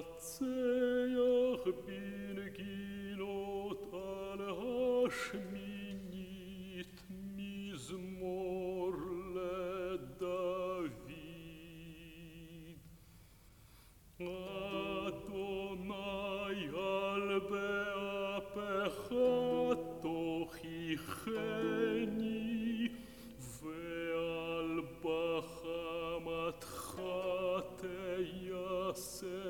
עצייך בנגינות על השמינית מזמור לדוד. אדוני על באפך תוכיחני ועל בחמתך תייסרני.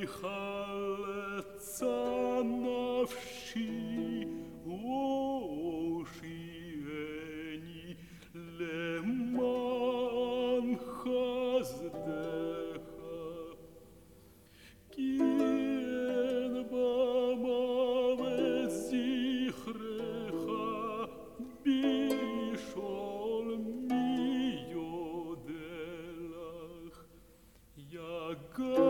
колихалятся на вши ушиени леман хаздеха. Кен бамаве зихреха бишол миоделах. Я гад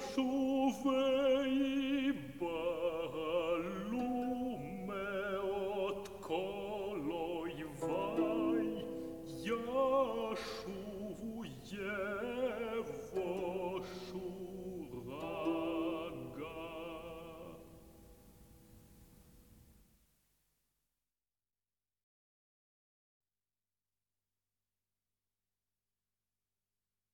schufen